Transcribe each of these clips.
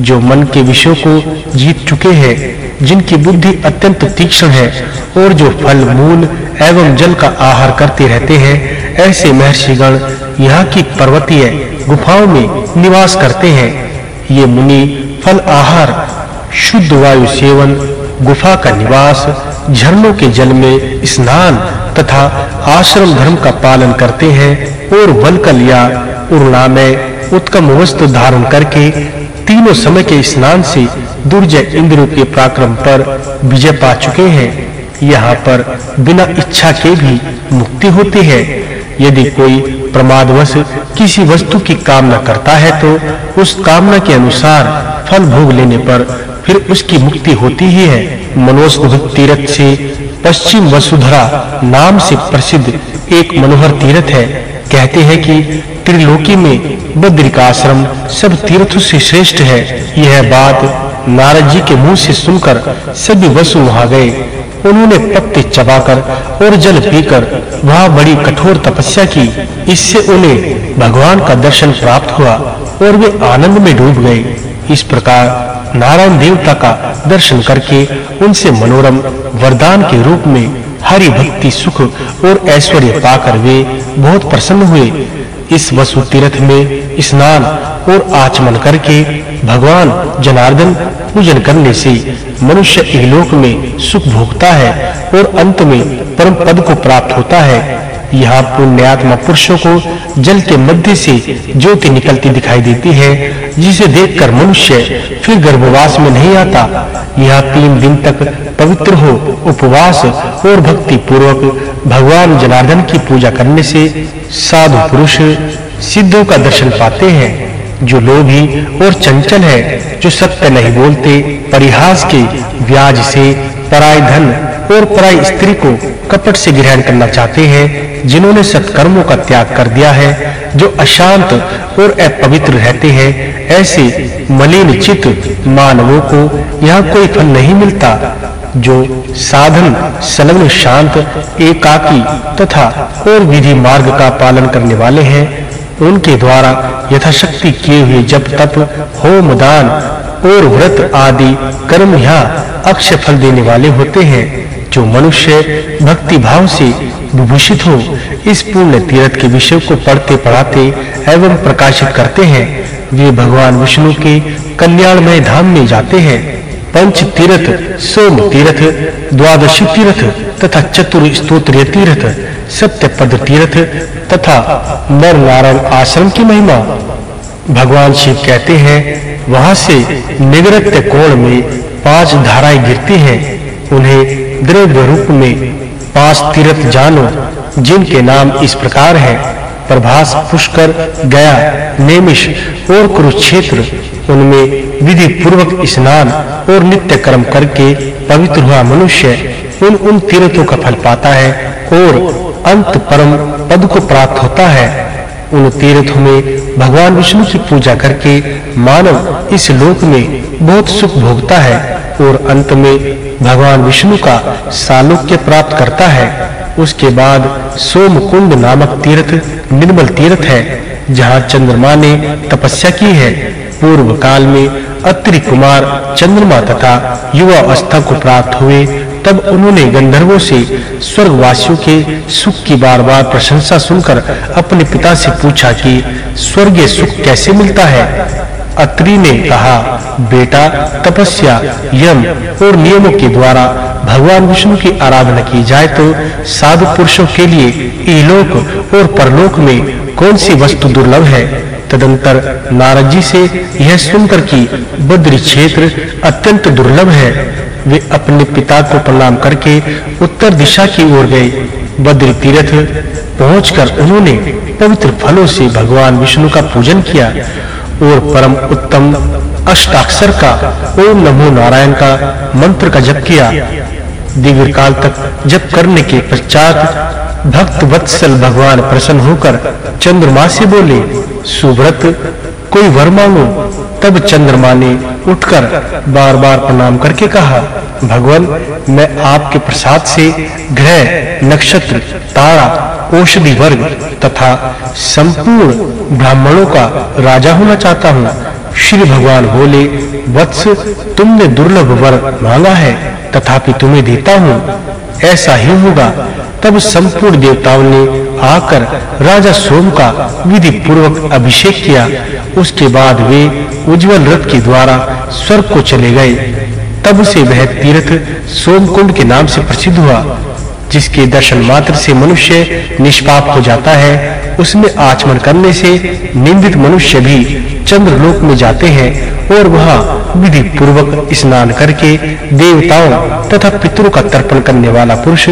जो मन के विषयों को जीत चुके हैं, जिनकी बुद्धि अत्यंत तीक्ष्ण है और जो फल, मूल एवं जल का आहार करते रहते हैं, ऐसे महर्षिगण यहाँ की पर्वतीय गुफाओं में निवास करते हैं। ये मुनि फल आहार, शुद्ध वायु सेवन, गुफा का निवास, झरनों के जल में स्नान तथा आश्रम धर्म का पालन करते हैं और वलकल या उर्णा में वस्त्र धारण करके तीनों समय के स्नान से दुर्जय इंद्र के पराक्रम पर विजय पा चुके हैं। यहाँ पर बिना इच्छा के भी मुक्ति होती है। यदि कोई प्रमादवश किसी वस्तु की कामना करता है तो उस कामना के अनुसार फल भोग लेने पर फिर उसकी मुक्ति होती ही है। मनोस्थ तीर्थ से पश्चिम वसुधरा नाम से प्रसिद्ध एक मनोहर तीर्थ है। कहते हैं कि त्रिलोकी में बद्री का आश्रम सब तीर्थों से श्रेष्ठ है। यह बात नारद जी के मुँह से सुनकर सभी वसु वहाँ गए। उन्होंने पत्ते चबाकर और जल पीकर वहाँ बड़ी कठोर तपस्या की। इससे उन्हें भगवान का दर्शन प्राप्त हुआ और वे आनंद में डूब गए। इस प्रकार नारायण देवता का दर्शन करके उनसे मनोरम, वरदान के रूप में हरि भक्ति सुख और ऐश्वर्य पाकर वे बहुत प्रसन्न हुए। इस वसु तीर्थ में स्नान और आचमन करके भगवान जनार्दन पूजन करने से मनुष्य इहलोक में सुख भोगता है और अंत में परम पद को प्राप्त होता है। यहाँ पुण्यात्मा पुरुषों को जल के मध्य से ज्योति निकलती दिखाई देती है, जिसे देखकर मनुष्य फिर गर्भवास में नहीं आता। यह तीन दिन तक पवित्र हो, उपवास और भक्ति पूर्वक भगवान जनार्दन की पूजा करने से साधु पुरुष सिद्धों का दर्शन पाते हैं, जो लोभी और चंचल है, जो सत्य नहीं बोलते, परिहास के व्याज से पराय धन और पराई स्त्री को कपट से ग्रहण करना चाहते हैं, जिन्होंने सत्कर्मों का त्याग कर दिया है, जो अशांत और अपवित्र रहते हैं, ऐसे मलिन चित्त मानवों को यहाँ कोई फल नहीं मिलता। जो साधन, संलग्न, शांत, एकाकी तथा और विधि मार्ग का पालन करने वाले हैं, उनके द्वारा यथाशक्ति किए हुए जप तप, होम दान और व्रत आदि कर्म यहाँ अक्षय फल देने वाले होते हैं, जो मनुष्य भक्ति भाव से विभूषित हो, इस पूर्ण तीर्थ के विषय को पढ़ते पढ़ाते एवं प्रकाशित करते हैं। वे भगवान विष्णु के कल्याणमय धाम में जाते हैं पंच तीर्थ, सोम तीर्थ, द्वादशी तीर्थ तथा चतुर स्तोत्रीय तीर्थ सत्य पद तीर्थ तथा नर नारायण आश्रम की महिमा। भगवान शिव कहते हैं, वहाँ से निवृत्त कोण में पाँच धाराएँ गिरती हैं। उन्हें द्रव्य रूप में पाँच तीर्थ जानो, जिनके नाम इस प्रकार हैं, प्रभास, पुष्कर, गया, नेमिष और कुरुक्षेत्र उनमें विधि पूर्वक स्नान और नित्य कर्म करके पवित्र हुआ मनुष्य उन उन तीर्थों का फल पाता है और अंत परम पद को प्राप्त होता है। उन तीर्थों में भगवान विष्णु की पूजा करके मानव इस लोक में बहुत सुख भोगता है और अंत में भगवान विष्णु का सालोक्य प्राप्त करता है। उसके बाद सोमकुंड नामक तीर्थ, निर्मल तीर्थ है, जहाँ चंद्रमा ने तपस्या की है। पूर्व काल में अत्रि कुमार चंद्रमा तथा युवा अवस्था को प्राप्त हुए, तब उन्होंने गंधर्वों से स्वर्गवासियों के सुख की बार-बार प्रशंसा सुनकर अपने पिता से पूछा कि, स्वर्गीय सुख कैसे मिलता है? अत्रि ने कहा, बेटा, तपस्या, यम और नियमों के द्वारा भगवान विष्णु की आराधना की जाए तो साधु पुरुषों के लिए इहलोक और परलोक में कौन सी वस्तु दुर्लभ है? तदंतर नारद जी से यह सुनकर कि बद्री क्षेत्र अत्यंत दुर्लभ है, वे अपने पिता को प्रणाम करके उत्तर दिशा की ओर गए। बद्री तीर्थ पहुंचकर उन्होंने पवित्र फलों से भगवान विष्णु का पूजन किया और परम उत्तम अष्टाक्षर का ओम नमो नारायण का मंत्र का जप किया। दीर्घ काल तक जप करने के पश्चात भक्त वत्सल भगवान प्रसन्न होकर चंद्रमा से बोले, सुव्रत, कोई वर मांगो? तब चंद्रमा ने उठकर बार-बार प्रणाम करके कहा, भगवान, मैं आपके प्रसाद से ग्रह, नक्षत्र, तारा औषधि वर्ग तथा संपूर्ण ब्राह्मणों का राजा होना चाहता हूँ। श्री भगवान बोले, वत्स, तुमने दुर्लभ वर मांगा है, तथापि तुम्हें देता हूँ। ऐसा ही होगा। तब संपूर्ण देवताओं ने आकर राजा सोम का विधि पूर्वक अभिषेक किया। उसके बाद वे उज्जवल रथ के द्वारा स्वर्ग को चले गए। तब से वह तीर्थ सोमकुंड के नाम से प्रसिद्ध हुआ। जिसके दर्शन मात्र से मनुष्य निष्पाप हो जाता है, उसमें आचमन करने से निंदित मनुष्य भी चंद्रलोक में जाते हैं और वहाँ विधि पूर्वक स्नान करके देवताओं तथा पितरों का तर्पण करने वाला पुरुष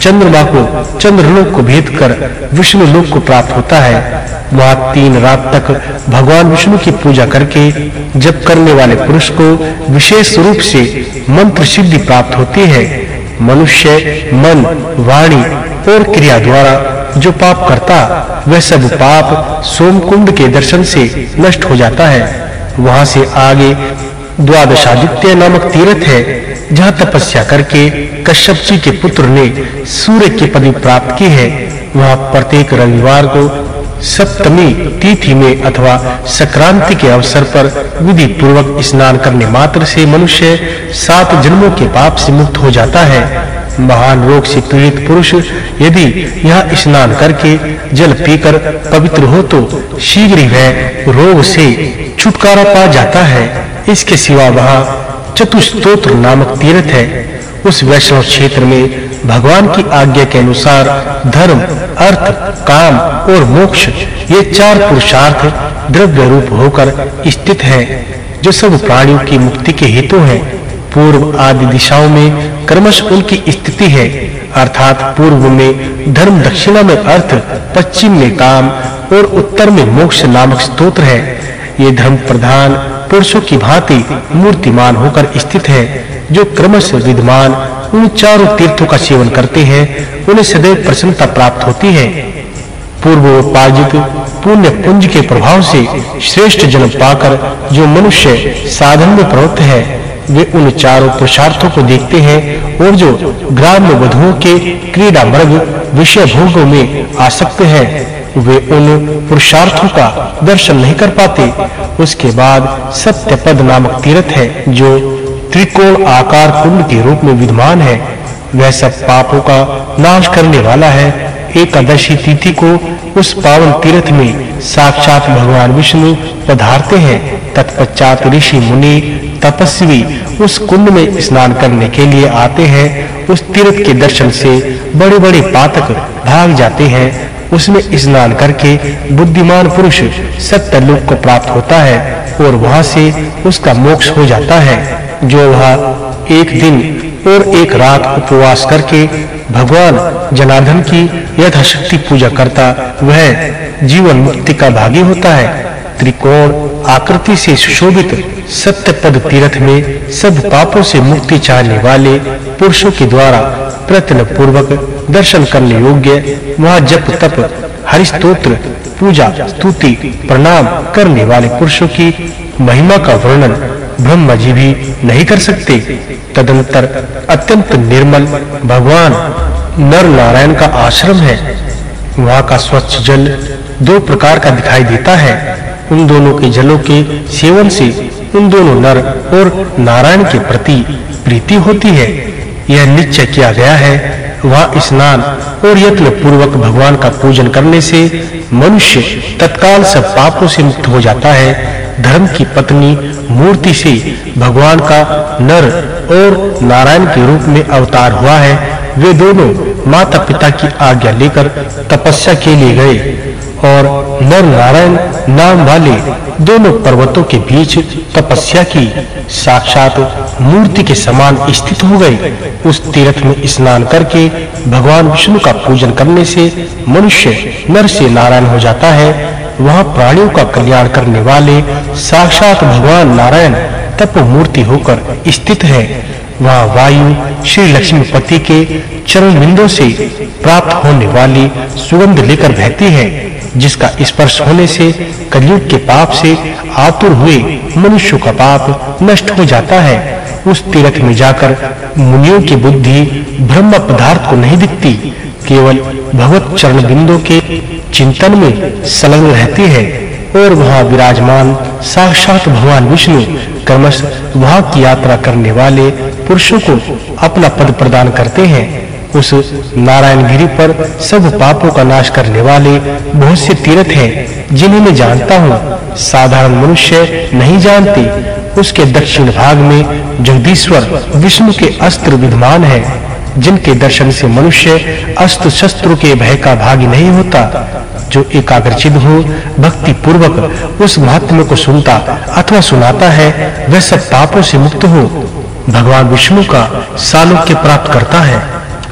चंद्रमा को, चंद्रलोक को भेद कर विष्णु लोक को प्राप्त होता है। वहाँ तीन रात तक भगवान विष्णु की पूजा करके जप करने वाले पुरुष को विशेष रूप से मंत्र सिद्धि प्राप्त होती है। मनुष्य, मन, वाणी और क्रिया द्वारा जो पाप करता, वह सब पाप सोमकुंड के दर्शन से नष्ट हो जाता है। वहाँ से आगे द्वादशादित्य नामक तीर्थ है, जहाँ तपस्या करके कश्यप जी के पुत्र ने सूर्य की पदवी प्राप्त की है। वहाँ प्रत्येक रविवार को सप्तमी तिथि में अथवा संक्रांति के अवसर पर विधि पूर्वक स्नान करने मात्र से मनुष्य सात जन्मों के पाप से मुक्त हो जाता है। महान रोग से पीड़ित पुरुष यदि यह स्नान करके जल पीकर पवित्र हो तो शीघ्र ही वह रोग से छुटकारा पा जाता है। इसके सिवा वहाँ चतुस्तोत्र नामक तीर्थ है। उस वैष्णव क्षेत्र में भगवान की आज्ञा के अनुसार धर्म, अर्थ, काम और मोक्ष, ये चार पुरुषार्थ द्रव्य रूप होकर स्थित हैं, जो सब प्राणियों की मुक्ति के हेतु हैं। पूर्व आदि दिशाओं में क्रमश उनकी स्थिति है, अर्थात पूर्व में धर्म दक्षिणा में अर्थ, पश्चिम में काम और उत्तर में मोक्ष नामक स्तोत्र है। ये धर्म प्रधान पुरुषों की भांति मूर्तिमान होकर स्थित है, जो क्रमश विद्यमान, उन चारों तीर्थों का सेवन करते हैं, उन्हें सदैव प्रसन्नता प्राप्त होती है। पूर्वोपार्जित पुण्य पुंज के प्रभाव से श्रेष्ठ जन्म पाकर जो मनुष्य साधन में प्रवृत्त है, वे उन चारों पुरुषार्थों को देखते हैं और जो ग्राम्य वधुओं के क्रीड़ा मर्ग, विषय भोगों में आसक्त हैं, वे उन पुरुषार्थों का दर्शन नहीं कर पाते उसके बाद सत्यपद नामक तीर्थ है, जो त्रिकोण आकार कुंड के रूप में विद्यमान है। वह सब पापों का नाश करने वाला है। एकादशी तिथि को उस पावन तीर्थ में साक्षात भगवान विष्णु पधारते हैं। तत्पश्चात ऋषि मुनि तपस्वी उस कुंड में स्नान करने के लिए आते हैं। उस तीर्थ के दर्शन से बड़े-बड़े पातक भाग जाते हैं। उसमें स्नान करके बुद्धिमान पुरुष सत्य लोक को प्राप्त होता है और वहाँ से उसका मोक्ष हो जाता है, जो वह एक दिन और एक रात उपवास करके भगवान जनार्दन की यथाशक्ति पूजा करता, वह जीवन मुक्ति का भागी होता है। त्रिकोण आकृति से सुशोभित सत्य पद तीर्थ में सब पापों से मुक्ति चाहने वाले पुरुषों के द्वारा प्रयत्न पूर्वक दर्शन करने योग्य वहाँ जप तप, हरिस्तोत्र, पूजा, स्तुति, प्रणाम करने वाले पुरुषों की महिमा का वर्णन ब्रह्मा जी भी नहीं कर सकते। तदंतर अत्यंत निर्मल भगवान नर नारायण का आश्रम है। वहाँ का स्वच्छ जल दो प्रकार का दिखाई देता है। उन दोनों के जलों के सेवन से उन दोनों नर और नारायण के प्रति प्रीति होती है। यह निश्चय किया गया है, वहाँ स्नान और यत्न पूर्वक भगवान का पूजन करने से मनुष्य तत्काल सब पापों से मुक्त हो जाता है। धर्म की पत्नी मूर्ति से भगवान का नर और नारायण के रूप में अवतार हुआ है। वे दोनों माता-पिता की आज्ञा लेकर तपस्या के लिए गए। और नर नारायण नाम वाले दोनों पर्वतों के बीच तपस्या की। साक्षात मूर्ति के समान स्थित हो गए उस तीर्थ में स्नान करके भगवान विष्णु का पूजन करने से मनुष्य नर से नारायण हो जाता है। वहाँ प्राणियों का कल्याण करने वाले साक्षात भगवान नारायण तप मूर्ति होकर स्थित है। वहाँ वायु श्री लक्ष्मीपति के चरण बिंदु से प्राप्त होने वाली सुगंध लेकर बहती है। जिसका स्पर्श होने से, कलयुग के पाप से आतुर हुए मनुष्य का पाप नष्ट हो जाता है। उस तीर्थ में जाकर मुनियों की बुद्धि ब्रह्म पदार्थ को नहीं दिखती, केवल भगवत चरण बिंदु के चिंतन में संलग्न रहती है और वहाँ विराजमान साक्षात भगवान विष्णु कर्मश वहाँ की यात्रा करने वाले पुरुषों को अपना पद प्रदान करते हैं। उस नारायण गिरी पर सब पापों का नाश करने वाले बहुत से तीर्थ हैं, जिन्हें मैं जानता हूँ। साधारण मनुष्य नहीं जानते, उसके दक्षिण भाग में जगदीश्वर, विष्णु के अस्त्र विद्यमान है, जिनके दर्शन से मनुष्य अस्त्र शस्त्रों के भय का भागी नहीं होता। जो एकाग्रचित हो भक्ति पूर्वक उस महात्म्य को सुनता अथवा सुनाता है, वह सब पापों से मुक्त हो। भगवान विष्णु का सालोक्य प्राप्त करता है।